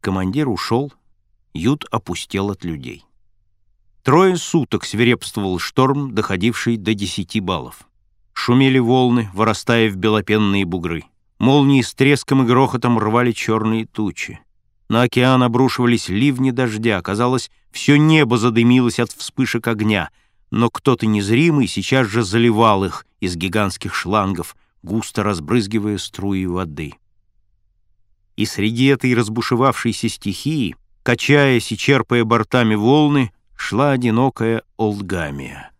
Командир ушел, ют опустел от людей. Трое суток свирепствовал шторм, доходивший до десяти баллов. Шумели волны, вырастая в белопенные бугры. Молнии с треском и грохотом рвали черные тучи. На океан обрушивались ливни дождя. Казалось, все небо задымилось от вспышек огня, но кто-то незримый сейчас же заливал их из гигантских шлангов, густо разбрызгивая струи воды. И среди этой разбушевавшейся стихии, качаясь и черпая бортами волны, шла одинокая Олдгамия.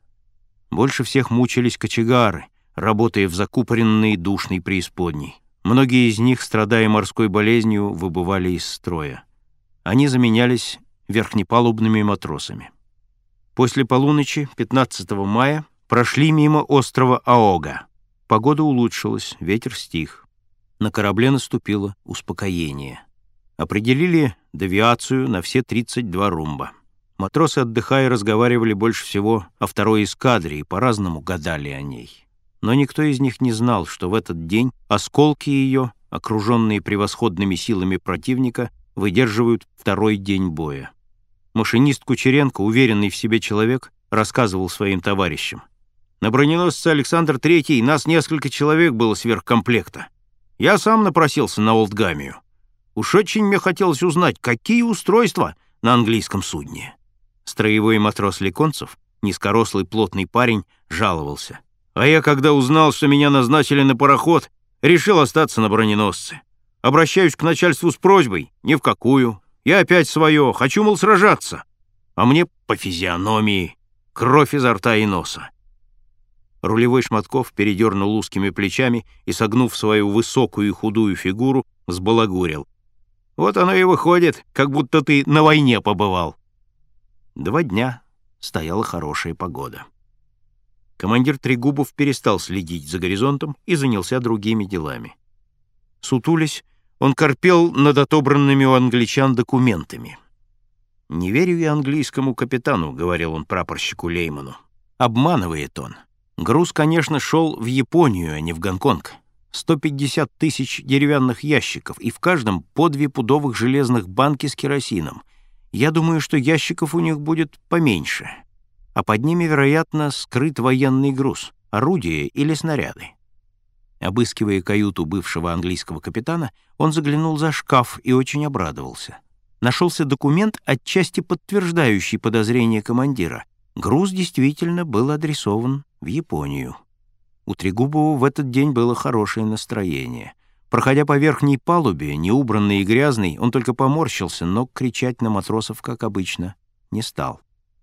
Больше всех мучились кочегары, работая в закупоренной душной преисподней. Многие из них, страдая морской болезнью, выбывали из строя. Они заменялись верхнепалубными матросами. После полуночи 15 мая прошли мимо острова Аога. Погода улучшилась, ветер стих. На корабле наступило успокоение. Определили девиацию на все 32 румба. Матросы, отдыхая, разговаривали больше всего о второй эскадре и по-разному гадали о ней но никто из них не знал, что в этот день осколки ее, окруженные превосходными силами противника, выдерживают второй день боя. Машинист Кучеренко, уверенный в себе человек, рассказывал своим товарищам. «На броненосце Александр III нас несколько человек было сверхкомплекта. Я сам напросился на Олдгамию. Уж очень мне хотелось узнать, какие устройства на английском судне». Строевой матрос Леконцев, низкорослый плотный парень, жаловался. А я, когда узнал, что меня назначили на пароход, решил остаться на броненосце. Обращаюсь к начальству с просьбой, ни в какую. Я опять свое, хочу, мол, сражаться. А мне по физиономии, кровь изо рта и носа. Рулевой Шматков передернул узкими плечами и, согнув свою высокую и худую фигуру, сбалагурил. Вот оно и выходит, как будто ты на войне побывал. Два дня стояла хорошая погода командир Трегубов перестал следить за горизонтом и занялся другими делами. Сутулясь, он корпел над отобранными у англичан документами. «Не верю я английскому капитану», — говорил он прапорщику Лейману. «Обманывает он. Груз, конечно, шел в Японию, а не в Гонконг. 150 тысяч деревянных ящиков, и в каждом по две пудовых железных банки с керосином. Я думаю, что ящиков у них будет поменьше а под ними, вероятно, скрыт военный груз, орудия или снаряды. Обыскивая каюту бывшего английского капитана, он заглянул за шкаф и очень обрадовался. Нашелся документ, отчасти подтверждающий подозрения командира. Груз действительно был адресован в Японию. У Трегубова в этот день было хорошее настроение. Проходя по верхней палубе, неубранный и грязный, он только поморщился, но кричать на матросов, как обычно, не стал.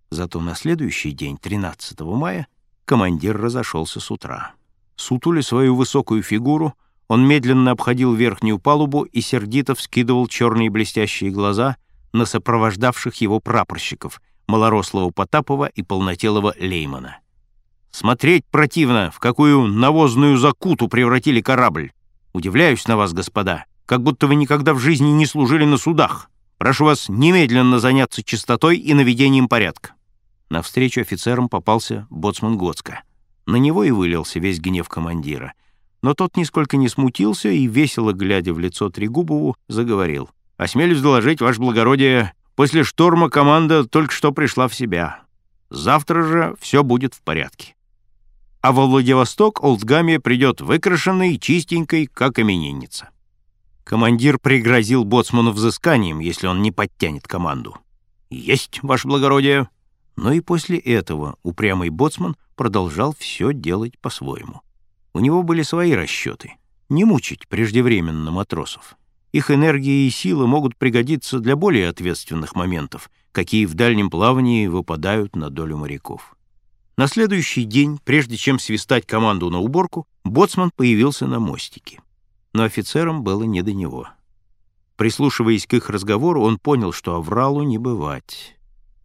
Зато на следующий день, 13 мая, командир разошелся с утра. Сутули свою высокую фигуру, он медленно обходил верхнюю палубу и сердито вскидывал черные блестящие глаза на сопровождавших его прапорщиков, малорослого Потапова и полнотелого Леймана. «Смотреть противно, в какую навозную закуту превратили корабль. Удивляюсь на вас, господа, как будто вы никогда в жизни не служили на судах. Прошу вас немедленно заняться чистотой и наведением порядка». Навстречу офицерам попался боцман Гоцка. На него и вылился весь гнев командира. Но тот нисколько не смутился и, весело глядя в лицо Трегубову, заговорил. «Осмелюсь доложить, ваше благородие, после шторма команда только что пришла в себя. Завтра же все будет в порядке. А во Владивосток Олдгамия придет выкрашенной, чистенькой, как именинница». Командир пригрозил боцману взысканием, если он не подтянет команду. «Есть, ваше благородие!» Но и после этого упрямый боцман продолжал все делать по-своему. У него были свои расчеты. Не мучить преждевременно матросов. Их энергия и сила могут пригодиться для более ответственных моментов, какие в дальнем плавании выпадают на долю моряков. На следующий день, прежде чем свистать команду на уборку, боцман появился на мостике. Но офицерам было не до него. Прислушиваясь к их разговору, он понял, что Авралу не бывать.